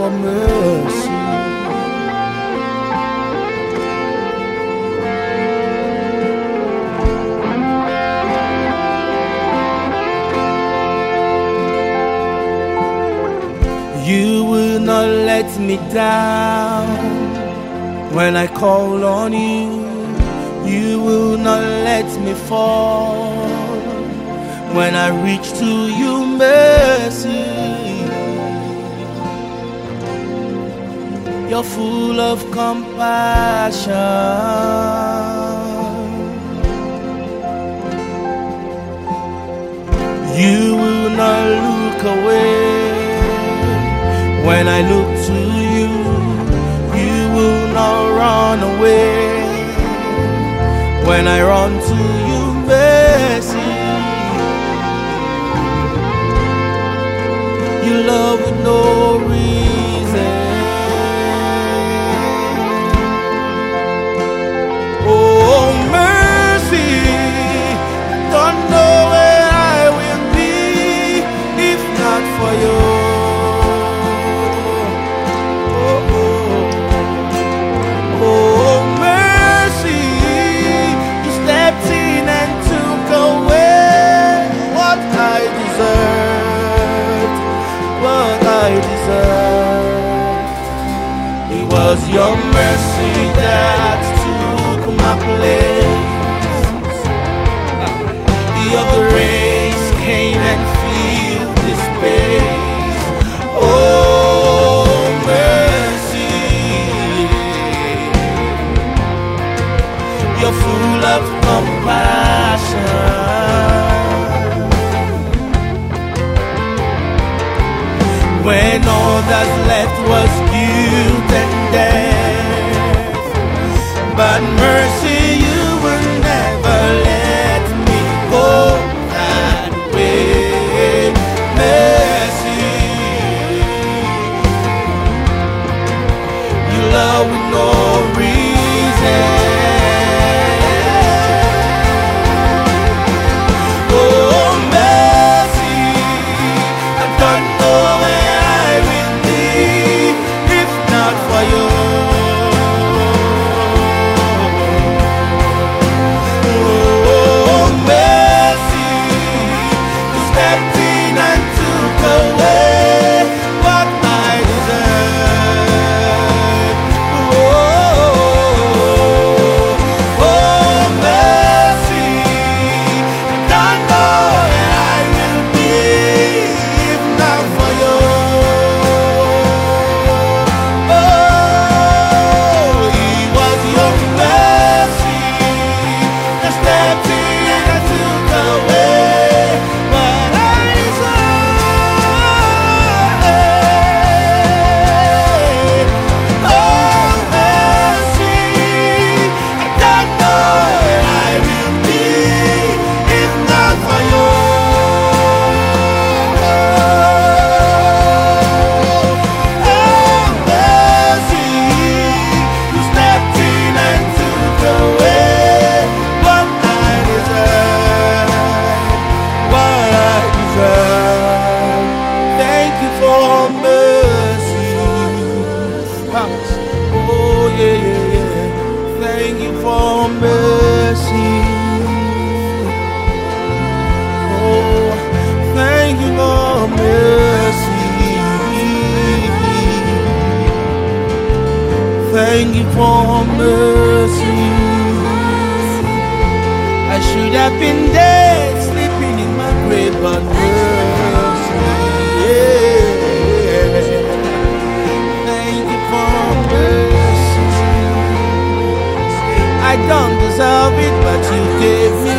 for mercy. You will not let me down when I call on you. You will not let me fall when I reach to you, mercy. You're full of compassion. You will not look away when I look to you. You will not run away when I run to you, mercy. You love with no I deserved. It was your mercy that took my place. Your grace came and filled this space. Oh, mercy. You're full of compassion. When all that's left was guilt and death. But mercy, you will never let me go that way. Mercy, you love with no Thank you for mercy. Thank you for mercy. I should have been dead, sleeping in my grave, but mercy. Yeah. Don't deserve it, but you gave me